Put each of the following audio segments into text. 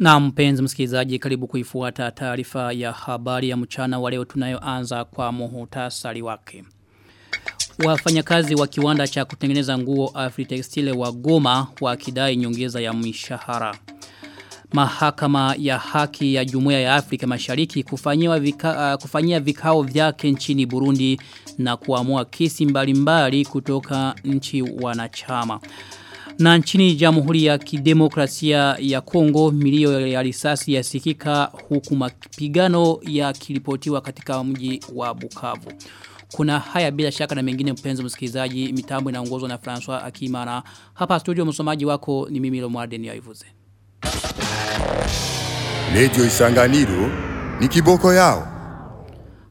Na mpenzi msikilizaji karibu kuifuata taarifa ya habari ya mchana wa leo tunayoanza kwa muhutasari wake. Wafanyakazi wa kiwanda cha kutengeneza nguo Afritextile wa Goma wakidai nyongeza ya mishahara. Mahakama ya haki ya Jumuiya ya Afrika Mashariki kufanyiwa vika, uh, kufanyia vikao vyake nchini Burundi na kuamua kesi mbalimbali kutoka nchi wanachama. Na nchini Jamhuri ya Kidemokrasia ya Kongo milio ya risasi yasikika huku mapigano yakiripotiwa katika mji wa Bukavu. Kuna haya bila shaka na mengine mpenzi msikilizaji mitambo inaongozwa na François Akimana. Hapa studio msomaji wako ni mimi Lomwarden ya Ivuze. Lejo Isanganiro ni kiboko yao.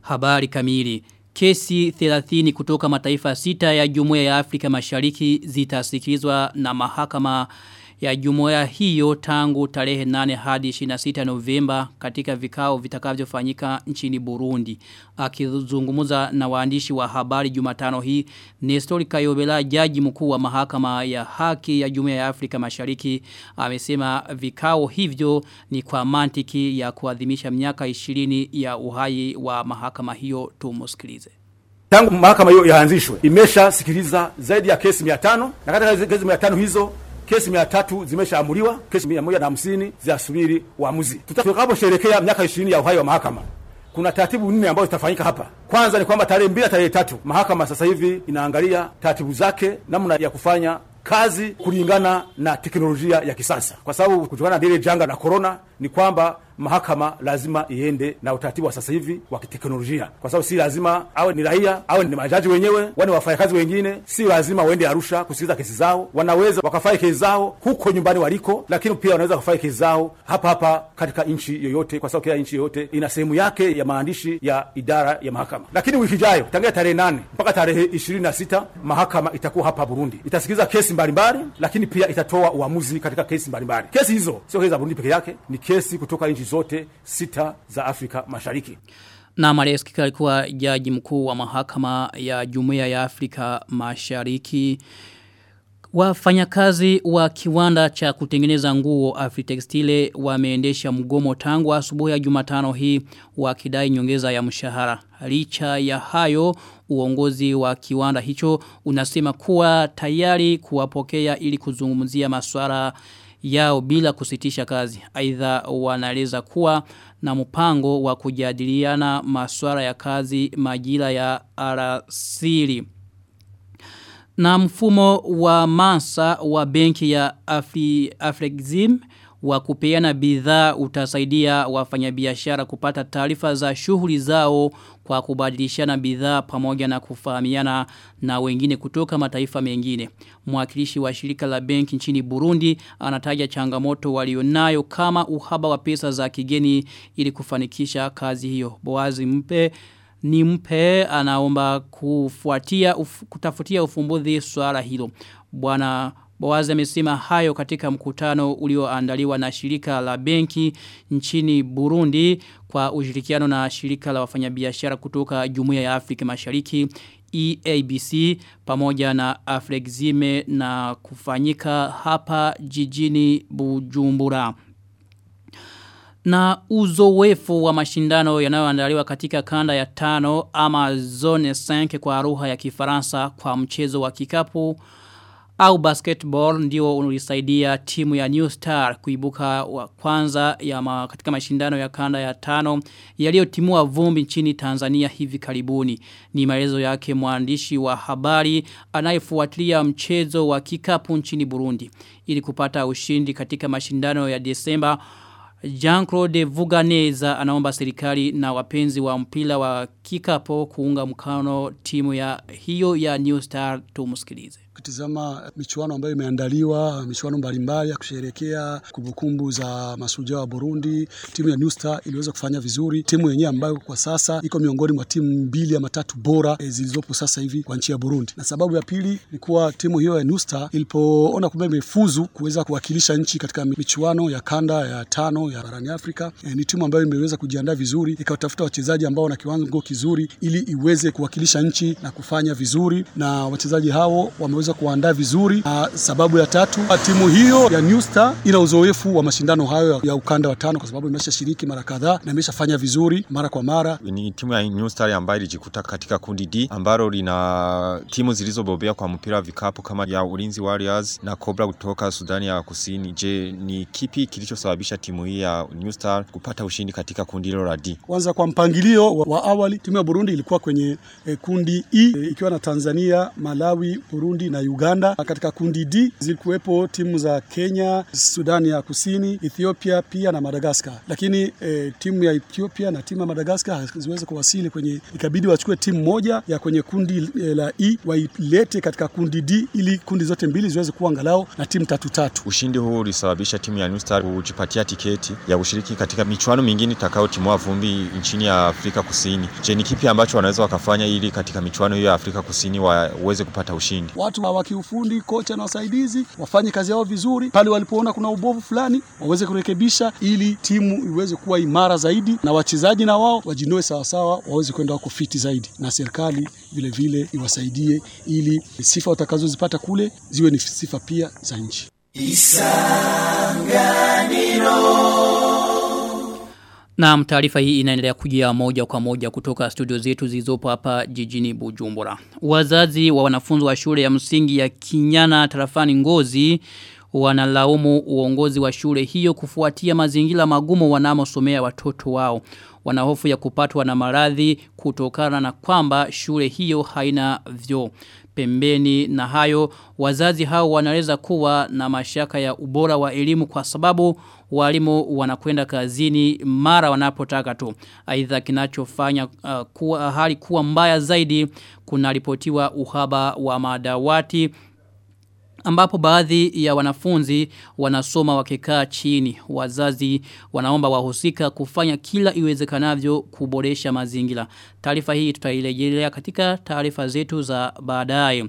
Habari kamili. Kesi 30 kutoka mataifa sita ya Jumuiya ya Afrika Mashariki zitasikilizwa na mahakama ya jumuiya hiyo tangu tarehe 8 hadi 26 Novemba katika vikao vitakavyofanyika nchini Burundi. Akizungumza na waandishi wa habari Jumatano hii, Nestor Kayobela jaji mkuu wa mahakama ya haki ya Jumuiya ya Afrika Mashariki amesema vikao hivyo ni kwa mantiki ya kuadhimisha miaka 20 ya uhai wa mahakama hiyo tumusikilize. Tangu mahakama hiyo yaanzishwe imeshasikiliza zaidi ya kesi 500 na katika kesi 500 hizo kesi mia tatu zimeshaamuliwa, kesi mia moja na hamsini zinasubiri uamuzi. Tutakaposherekea miaka ishirini ya uhai wa mahakama, kuna taratibu nne ambazo zitafanyika hapa. Kwanza ni kwamba tarehe mbili tarehe tatu mahakama sasa hivi inaangalia taratibu zake, namna ya kufanya kazi kulingana na teknolojia ya kisasa, kwa sababu kutokana na lile janga la korona ni kwamba mahakama lazima iende na utaratibu wa sasa hivi wa kiteknolojia, kwa sababu si lazima awe ni raia awe ni majaji wenyewe wani wafanyakazi wengine, si lazima waende Arusha kusikiliza kesi zao. Wanaweza wakafanya kesi zao huko nyumbani waliko, lakini pia wanaweza kufanya kesi zao hapa hapa katika nchi yoyote, kwa sababu kila nchi yoyote ina sehemu yake ya maandishi ya idara ya mahakama. Lakini wiki ijayo tangia tarehe nane mpaka tarehe ishirini na sita mahakama itakuwa hapa Burundi, itasikiliza kesi mbalimbali, lakini pia itatoa uamuzi katika kesi mbalimbali. Kesi hizo sio kesi za Burundi peke yake, ni kesi kutoka nchi zote sita za Afrika Mashariki. Na aliyesikika alikuwa jaji mkuu wa mahakama ya Jumuiya ya Afrika Mashariki. Wafanyakazi wa kiwanda cha kutengeneza nguo Afritextile wameendesha mgomo tangu asubuhi ya Jumatano hii wakidai nyongeza ya mshahara. Licha ya hayo uongozi wa kiwanda hicho unasema kuwa tayari kuwapokea ili kuzungumzia masuala yao bila kusitisha kazi. Aidha wanaeleza kuwa na mpango wa kujadiliana masuala ya kazi majira ya arasili. Na mfumo wa masa wa benki ya Afri, Afrexim wa kupeana bidhaa utasaidia wafanyabiashara kupata taarifa za shughuli zao kwa kubadilishana bidhaa pamoja na kufahamiana na wengine kutoka mataifa mengine. Mwakilishi wa shirika la benki nchini Burundi anataja changamoto walionayo kama uhaba wa pesa za kigeni ili kufanikisha kazi hiyo. Boazi mpe ni mpe anaomba kufuatia uf, kutafutia ufumbuzi swala hilo. Bwana Boazi amesema hayo katika mkutano ulioandaliwa na shirika la benki nchini Burundi kwa ushirikiano na shirika la wafanyabiashara kutoka Jumuiya ya Afrika Mashariki EABC pamoja na Afrexime na kufanyika hapa jijini Bujumbura. Na uzoefu wa mashindano yanayoandaliwa katika kanda ya tano ama zone 5 kwa lugha ya kifaransa kwa mchezo wa kikapu au basketball ndio ulisaidia timu ya New Star kuibuka wa kwanza ya ma, katika mashindano ya kanda ya tano yaliyotimua vumbi nchini Tanzania hivi karibuni. Ni maelezo yake mwandishi wa habari anayefuatilia mchezo wa kikapu nchini Burundi. Ili kupata ushindi katika mashindano ya Desemba Jean-Claude Vuganeza anaomba serikali na wapenzi wa mpira wa kikapo kuunga mkono timu ya hiyo ya New Star tumusikilize. Ukitizama michuano ambayo imeandaliwa, michuano mbalimbali ya kusherehekea kumbukumbu za mashujaa wa Burundi, timu ya New Star iliweza kufanya vizuri. Timu yenyewe ambayo kwa sasa iko miongoni mwa timu mbili ama tatu bora e, zilizopo sasa hivi kwa nchi ya Burundi. Na sababu ya pili ni kuwa timu hiyo ya New Star ilipoona kwamba imefuzu kuweza kuwakilisha nchi katika michuano ya kanda ya tano ya barani Afrika, e, ni timu ambayo imeweza kujiandaa vizuri, ikawatafuta wachezaji ambao wana kiwango kizuri ili iweze kuwakilisha nchi na kufanya vizuri, na wachezaji hao wameweza wameweza kuandaa vizuri. Na sababu ya tatu, timu hiyo ya New Star ina uzoefu wa mashindano hayo ya ukanda wa tano, kwa sababu imeshashiriki mara kadhaa na imeshafanya vizuri mara kwa mara. Ni timu ya New Star ambayo ilijikuta katika kundi D ambalo lina timu zilizobobea kwa mpira wa vikapu kama ya Ulinzi Warriors na Cobra kutoka Sudani ya Kusini. Je, ni kipi kilichosababisha timu hii ya New Star kupata ushindi katika kundi hilo la D? Kwanza kwa mpangilio wa, wa awali timu ya Burundi ilikuwa kwenye eh, kundi E eh, ikiwa na Tanzania, Malawi, Burundi na Uganda. Katika kundi D zilikuwepo timu za Kenya, Sudani ya Kusini, Ethiopia pia na Madagaskar, Lakini e, timu ya Ethiopia na timu ya Madagaskar haziwezi kuwasili kwenye, ikabidi wachukue timu moja ya kwenye kundi e, la E wailete katika kundi D ili kundi zote mbili ziweze kuwa angalau na timu tatu tatu. Ushindi huu ulisababisha timu ya New Star kujipatia tiketi ya kushiriki katika michuano mingine itakayotimua vumbi nchini ya Afrika Kusini. Je, ni kipi ambacho wanaweza wakafanya ili katika michuano hiyo ya Afrika Kusini waweze kupata ushindi? Watu wa kiufundi, kocha na wasaidizi wafanye kazi yao vizuri, pale walipoona kuna ubovu fulani waweze kurekebisha ili timu iweze kuwa imara zaidi, na wachezaji na wao wajinoe sawasawa, waweze kwenda wako fiti zaidi, na serikali vilevile vile iwasaidie ili sifa watakazozipata kule ziwe ni sifa pia za nchi. Na taarifa hii inaendelea kujia moja kwa moja kutoka studio zetu zilizopo hapa jijini Bujumbura. Wazazi wa wanafunzi wa shule ya msingi ya Kinyana tarafani Ngozi wanalaumu uongozi wa shule hiyo kufuatia mazingira magumu wanamosomea watoto wao. Wanahofu ya kupatwa na maradhi kutokana na kwamba shule hiyo haina vyo. Pembeni na hayo wazazi hao wanaweza kuwa na mashaka ya ubora wa elimu kwa sababu walimu wanakwenda kazini mara wanapotaka tu. Aidha kinachofanya uh, kuwa, hali kuwa mbaya zaidi kunaripotiwa uhaba wa madawati ambapo baadhi ya wanafunzi wanasoma wakikaa chini. Wazazi wanaomba wahusika kufanya kila iwezekanavyo kuboresha mazingira. Taarifa hii tutairejelea katika taarifa zetu za baadaye.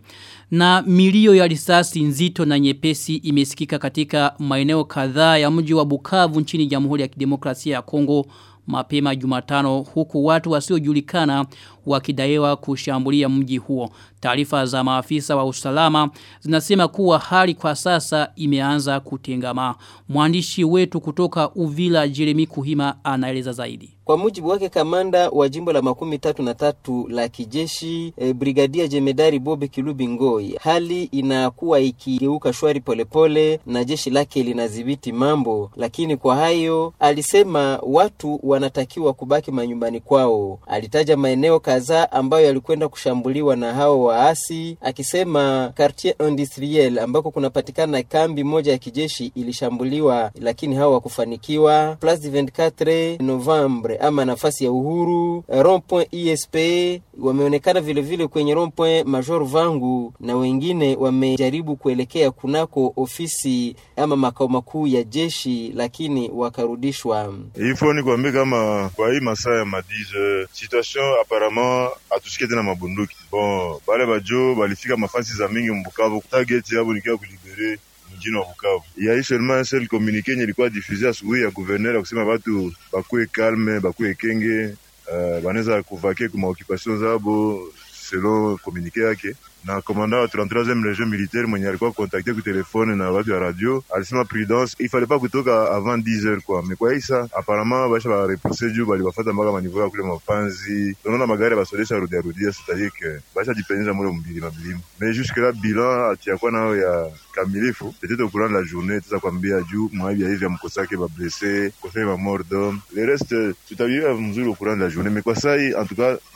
Na milio ya risasi nzito na nyepesi imesikika katika maeneo kadhaa ya mji wa Bukavu nchini Jamhuri ya Kidemokrasia ya Kongo mapema Jumatano huku watu wasiojulikana wakidaiwa kushambulia mji huo. Taarifa za maafisa wa usalama zinasema kuwa hali kwa sasa imeanza kutengama. Mwandishi wetu kutoka Uvila Jeremy Kuhima anaeleza zaidi. Kwa mujibu wake kamanda wa jimbo la makumi tatu na tatu la kijeshi e, brigadia jemedari Bobe Kilubi Ngoi, hali inakuwa ikigeuka shwari polepole pole, na jeshi lake linadhibiti mambo, lakini kwa hayo alisema watu wanatakiwa kubaki manyumbani kwao. Alitaja maeneo kadhaa ambayo yalikwenda kushambuliwa na hao waasi, akisema quartier industriel ambako kunapatikana kambi moja ya kijeshi ilishambuliwa, lakini hao wakufanikiwa. Place 24 Novembre ama nafasi ya uhuru rond point ISP wameonekana vilevile vile kwenye rond point Major Vangu na wengine wamejaribu kuelekea kunako ofisi ama makao makuu ya jeshi lakini wakarudishwa. Ifo ni kuambia kama kwa hii masaa ya madize situation apparemment atusikie tena mabunduki bon, bale bajo balifika mafasi za mingi mbukavu kutageti yabo nikia kulibere mjini wa Bukavu. Ya hii seulement seul communique yenye ilikuwa diffuse asubuhi ya gouverneur ya kusema watu bakuwe calme, bakuwe kenge, uh, banaweza kuvake kuma occupation zabo selon communique yake na komanda wa 33e region militaire mwenye alikuwa kontakte ku telefone na watu ya radio alisema prudence il fallait pas kutoka avant 10 heures kwa mekwaisa aparama baisha ba repousse juu bali bafata mpaka manivo ya kule mapanzi. Tunaona magari basodesha rudia rudia c'est-à-dire basha jipenyeza mule mbili mabilimu mais jusque là bilan atiakwa nao ya kamilifu peut-être courant la journée tuza kwambia juu mwaibi ya hivi mkosake ba blessé kosake ba mort d'homme. Le reste tutabia mzuri courant la journée mais kwa sai en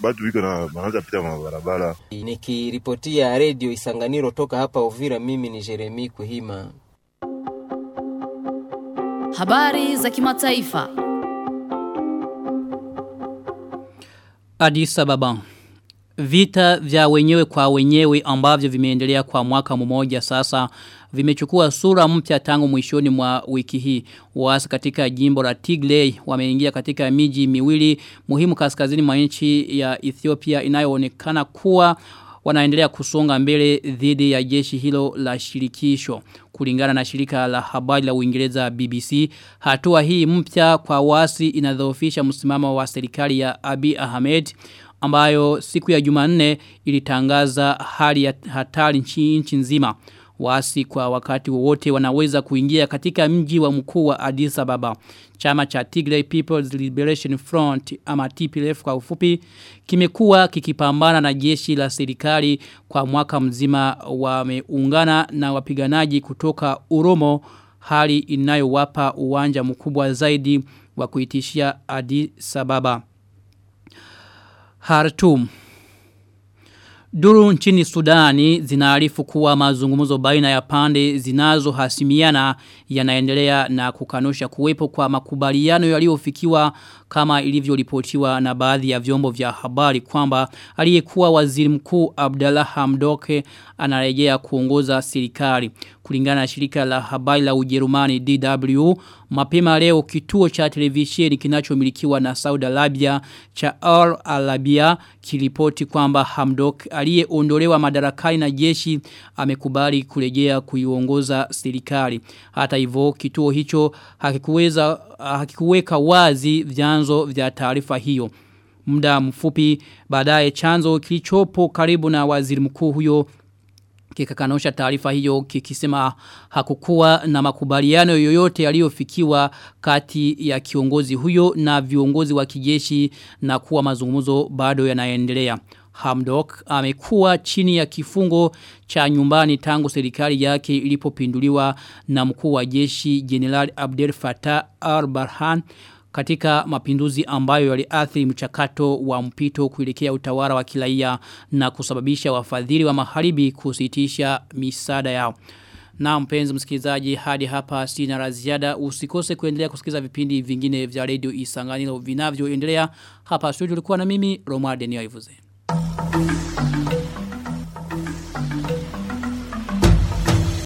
batu biko na banaanza pita mabarabara Nikiripotia ya redio Isanganiro toka hapa Uvira, mimi ni Jeremi Kuhima. Habari za kimataifa. Addis Ababa. Vita vya wenyewe kwa wenyewe ambavyo vimeendelea kwa mwaka mmoja sasa vimechukua sura mpya tangu mwishoni mwa wiki hii. Waasi katika jimbo la Tigray wameingia katika miji miwili muhimu kaskazini mwa nchi ya Ethiopia inayoonekana kuwa wanaendelea kusonga mbele dhidi ya jeshi hilo la shirikisho. Kulingana na shirika la habari la Uingereza BBC, hatua hii mpya kwa wasi inadhoofisha msimamo wa serikali ya Abi Ahmed ambayo siku ya Jumanne ilitangaza hali ya hatari nchi, nzima. Waasi kwa wakati wowote wanaweza kuingia katika mji wa mkuu wa Addis Ababa. Chama cha Tigray People's Liberation Front ama TPLF kwa ufupi kimekuwa kikipambana na jeshi la serikali kwa mwaka mzima wameungana na wapiganaji kutoka Uromo hali inayowapa uwanja mkubwa zaidi wa kuitishia Addis Ababa. Khartoum Duru nchini Sudani zinaarifu kuwa mazungumzo baina ya pande zinazohasimiana yanaendelea na kukanusha kuwepo kwa makubaliano yaliyofikiwa kama ilivyoripotiwa na baadhi ya vyombo vya habari kwamba aliyekuwa waziri mkuu Abdallah Hamdoke anarejea kuongoza serikali. Kulingana na shirika la habari la Ujerumani DW, mapema leo kituo cha televisheni kinachomilikiwa na Saudi Arabia cha Al Arabia kilipoti kwamba Hamdok aliyeondolewa madarakani na jeshi amekubali kurejea kuiongoza serikali. Hata hivyo kituo hicho hakikuweza hakikuweka wazi vyanzo vya taarifa hiyo. Muda mfupi baadaye chanzo kilichopo karibu na waziri mkuu huyo kikakanusha taarifa hiyo kikisema hakukuwa na makubaliano yoyote yaliyofikiwa kati ya kiongozi huyo na viongozi wa kijeshi na kuwa mazungumzo bado yanaendelea. Hamdok amekuwa chini ya kifungo cha nyumbani tangu serikali yake ilipopinduliwa na mkuu wa jeshi General Abdel Fattah al-Burhan katika mapinduzi ambayo yaliathiri mchakato wa mpito kuelekea utawala wa kiraia na kusababisha wafadhili wa maharibi kusitisha misaada yao. Na mpenzi msikilizaji hadi hapa sina la ziada usikose kuendelea kusikiza vipindi vingine vya radio Isanganiro vinavyoendelea hapa studio ulikuwa na mimi Romuald Nioivuze. Thank you.